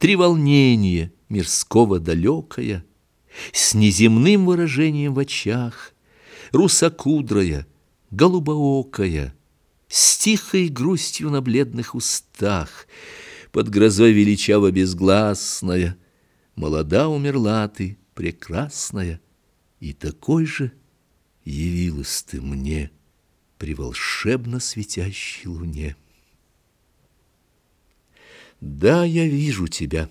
Треволнение мирского далекое, С неземным выражением в очах, Русокудрая, голубоокая, С тихой грустью на бледных устах, Под грозой величаво безгласная, Молода умерла ты, прекрасная, И такой же явилась ты мне При волшебно светящей луне. Да, я вижу тебя,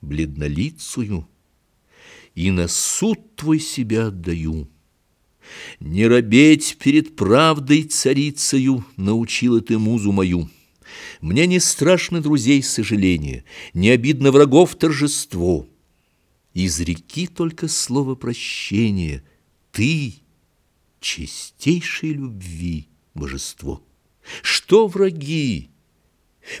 бледнолицую, И на суд твой себя отдаю. Не робеть перед правдой царицею Научила ты музу мою. Мне не страшно друзей сожаление, Не обидно врагов торжество. Из реки только слово прощения Ты — чистейшей любви божество. Что враги?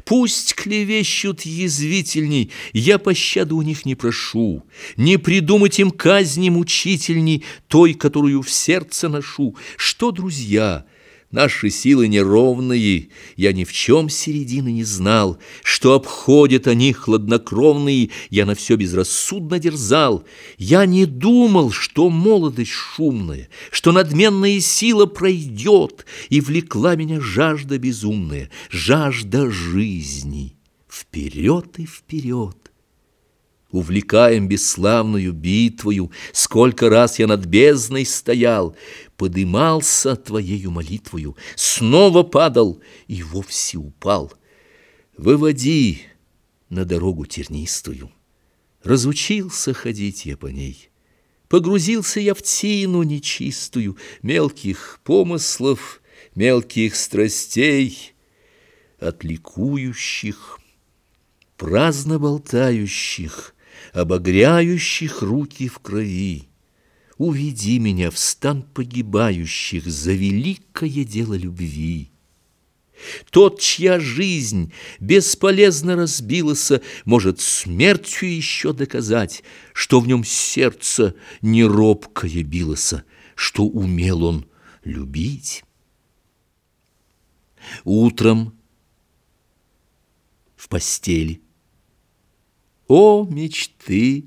Пусть клевещут язвительней, я пощады у них не прошу, Не придумать им казни мучительней, Той, которую в сердце ношу. Что, друзья, — Наши силы неровные, я ни в чем середины не знал, Что обходят они хладнокровные, я на все безрассудно дерзал. Я не думал, что молодость шумная, Что надменная сила пройдет, И влекла меня жажда безумная, Жажда жизни. Вперед и вперед! Увлекаем бесславную битвою, Сколько раз я над бездной стоял, Подымался твоею молитвою, Снова падал и вовсе упал. Выводи на дорогу тернистую. Разучился ходить я по ней. Погрузился я в тину нечистую Мелких помыслов, мелких страстей, От ликующих, праздно болтающих, обогряющих руки в крови. Уведи меня в стан погибающих за великое дело любви. Тот, чья жизнь бесполезно разбилась, может смертью еще доказать, что в нем сердце не робкое билось, что умел он любить. Утром в постели о, мечты!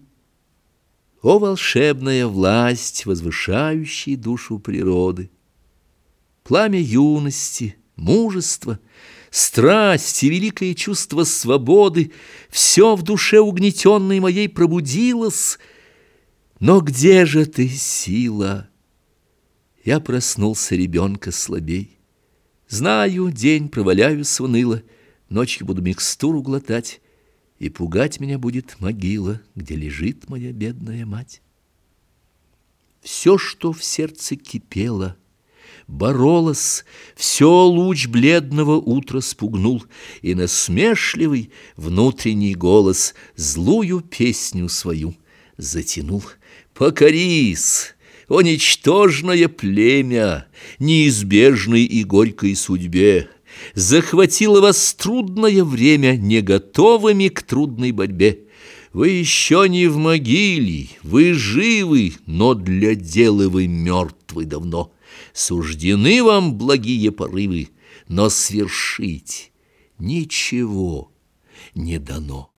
О, волшебная власть, возвышающая душу природы! Пламя юности, мужества, страсть и великое чувство свободы Все в душе угнетенной моей пробудилось. Но где же ты, сила? Я проснулся ребенка слабей. Знаю, день проваляюсь уныло, Ночью буду микстуру глотать, и пугать меня будет могила, где лежит моя бедная мать. Все, что в сердце кипело, боролось, все луч бледного утра спугнул, и насмешливый внутренний голос злую песню свою затянул. «Покорись!» О, ничтожное племя, неизбежной и горькой судьбе! Захватило вас трудное время, не готовыми к трудной борьбе. Вы еще не в могиле, вы живы, но для дела вы мертвы давно. Суждены вам благие порывы, но свершить ничего не дано.